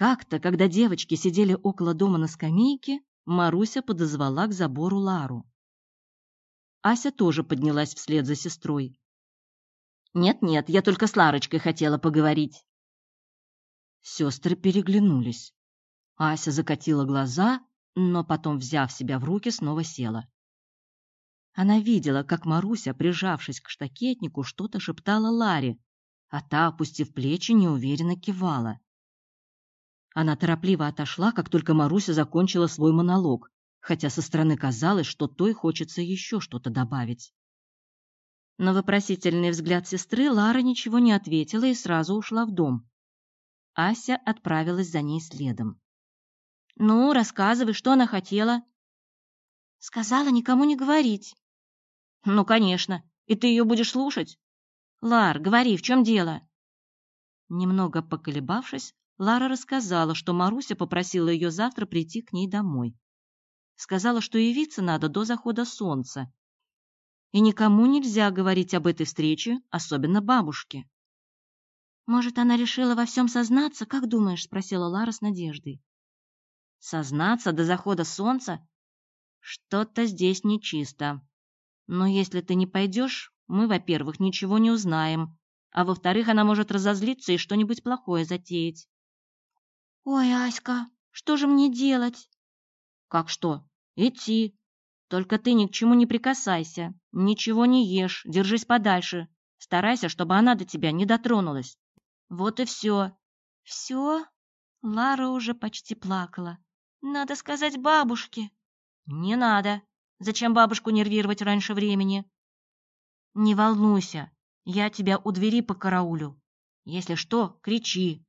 Как-то, когда девочки сидели около дома на скамейке, Маруся подозвала к забору Лару. Ася тоже поднялась вслед за сестрой. «Нет-нет, я только с Ларочкой хотела поговорить». Сестры переглянулись. Ася закатила глаза, но потом, взяв себя в руки, снова села. Она видела, как Маруся, прижавшись к штакетнику, что-то шептала Ларе, а та, опустив плечи, неуверенно кивала. Она торопливо отошла, как только Маруся закончила свой монолог, хотя со стороны казалось, что той хочется еще что-то добавить. На вопросительный взгляд сестры Лара ничего не ответила и сразу ушла в дом. Ася отправилась за ней следом. «Ну, рассказывай, что она хотела?» «Сказала никому не говорить». «Ну, конечно. И ты ее будешь слушать?» «Лар, говори, в чем дело?» Немного поколебавшись, Лара рассказала, что Маруся попросила ее завтра прийти к ней домой. Сказала, что явиться надо до захода солнца. И никому нельзя говорить об этой встрече, особенно бабушке. «Может, она решила во всем сознаться, как думаешь?» — спросила Лара с надеждой. «Сознаться до захода солнца? Что-то здесь нечисто. Но если ты не пойдешь, мы, во-первых, ничего не узнаем, а во-вторых, она может разозлиться и что-нибудь плохое затеять». «Ой, Аська, что же мне делать?» «Как что? Идти. Только ты ни к чему не прикасайся, ничего не ешь, держись подальше. Старайся, чтобы она до тебя не дотронулась. Вот и все». «Все?» Лара уже почти плакала. «Надо сказать бабушке». «Не надо. Зачем бабушку нервировать раньше времени?» «Не волнуйся, я тебя у двери по караулю. Если что, кричи,